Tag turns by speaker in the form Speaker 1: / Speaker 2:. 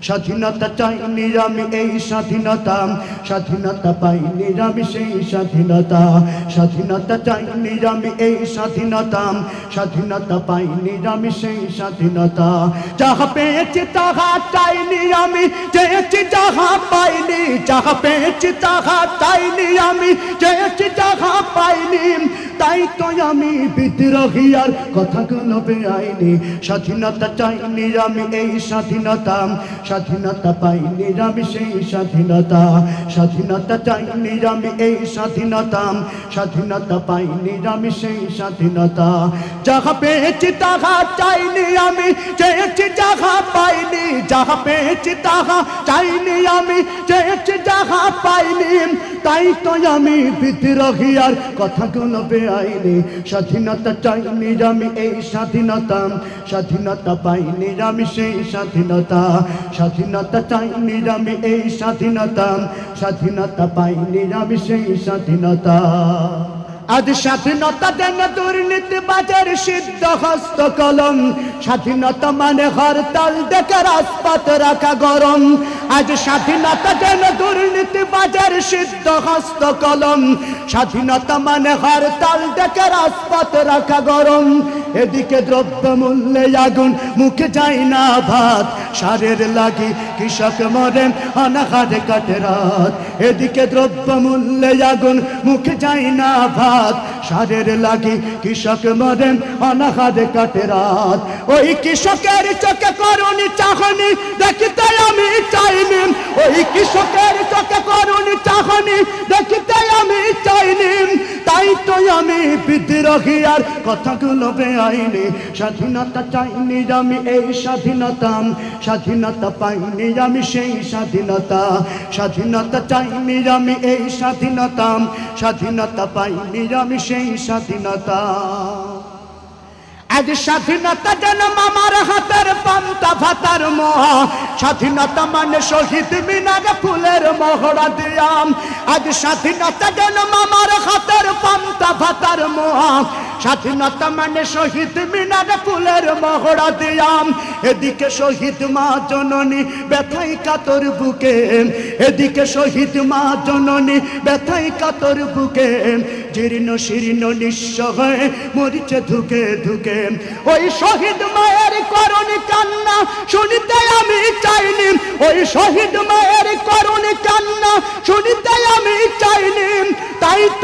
Speaker 1: স্বাধীনতা চাইনি আমি এই স্বাধীনতা। স্বাধীনতা পাইনি আমি সেই স্বাধীনতা। স্বাধীনতা চাইনি আমি এই স্বাধীনতা। স্বাধীনতা পাইনি আমি সেই স্বাধীনতা। যাহা পেয়েছি তাহা চাইনি আমি চেয়েছি যাহা পাইনি, যাহা পেয়েছি তাহা চাইনি আমি চেয়েছি যাহা পাইনি তাই তো আমি বিদ্রোহী, আর কথাগুলো বেআইনি। স্বাধীনতা চাইনি আমি এই স্বাধীনতা। স্বাধীনতা পাইনি আমি সেই স্বাধীনতা। স্বাধীনতা চাইনি আমি এই স্বাধীনতা। স্বাধীনতা পাইনি আমি সেই স্বাধীনতা। যাহা পেয়েছি তাহা চাইনি আমি, চেয়েছি যাহা পাইনি, যাহা পেয়েছি তাহা চাইনি আমি, চেয়েছি যাহা পাইনি। তাই তো আমি বিদ্রোহী আর কথাগুলো বেআইনি। স্বাধীনতা চাইনি আমি এই স্বাধীনতা। স্বাধীনতা পাইনি আমি সেই স্বাধীনতা। স্বাধীনতা চাইনি আমি এই স্বাধীনতা। স্বাধীনতা পাইনি আমি সেই স্বাধীনতা। আজ স্বাধীনতা দেন দুর্নীতি বাজার সিদ্ধ হস্ত কলম। স্বাধীনতা মানে হরতাল দেখে রাজপথ রাখা গরম। আজ স্বাধীনতা দেন দুর্নীতি বাজার সিদ্ধ হস্ত কলম। স্বাধীনতা মানে হরতাল দেখে রাজপথ রাখা গরম। এদিকে দ্রব্য মূল্যে আগুন, মুখে যায় না ভাত। সারের লাগি কৃষক মরেন অনাহারে কাটে রাত। এদিকে দ্রব্য মূল্যে আগুন, মুখে যায় না ভাত। সারের লাগি কৃষক মরে অনাহারে কাটে রাত। ওই কৃষকের চোখে করুনি চাহনি, দেখিতে আমি চাইনি। ওই কৃষকের চোখে করুনি চাহনি, দেখিতে আমি চাইনি। তাই তো আমি বিদ্রোহী, আর কথাগুলো বেআইনি। স্বাধীনতা চাইনি আমি এই স্বাধীনতা স্বাধীনতা পাইনি আমি সেই স্বাধীনতা। স্বাধীনতা চাইনি আমি এই স্বাধীনতা স্বাধীনতা পাইনি আমি সেই স্বাধীনতা। আজ স্বাধীনতা যেন মামার হাতের পান্তা ভাতার মহা। স্বাধীনতা মানে শহীদ মিনারে ফুলের মহড়া দিয়াম। আজ স্বাধীনতা যেন মামার হাতের পান্তা ভাতার মহা। স্বাধীনতা মানে শহীদ মিনার ফুলের মহড়া দিয়াম। এদিকে শহীদ মা জননী ব্যথাই কাতর বুকে। এদিকে শহীদ মা জননী ব্যথাই কাতর বুকে। জীর্ণ শীর্ণ নিঃস্ব হয়ে মরিছে ধুকে ধুকে। ওই শহীদ মায়ের করণী কান্না শুনিতে আমি চাইনি। ওই শহীদ মায়ের করণী কান্না শুনিতে আমি চাইনি।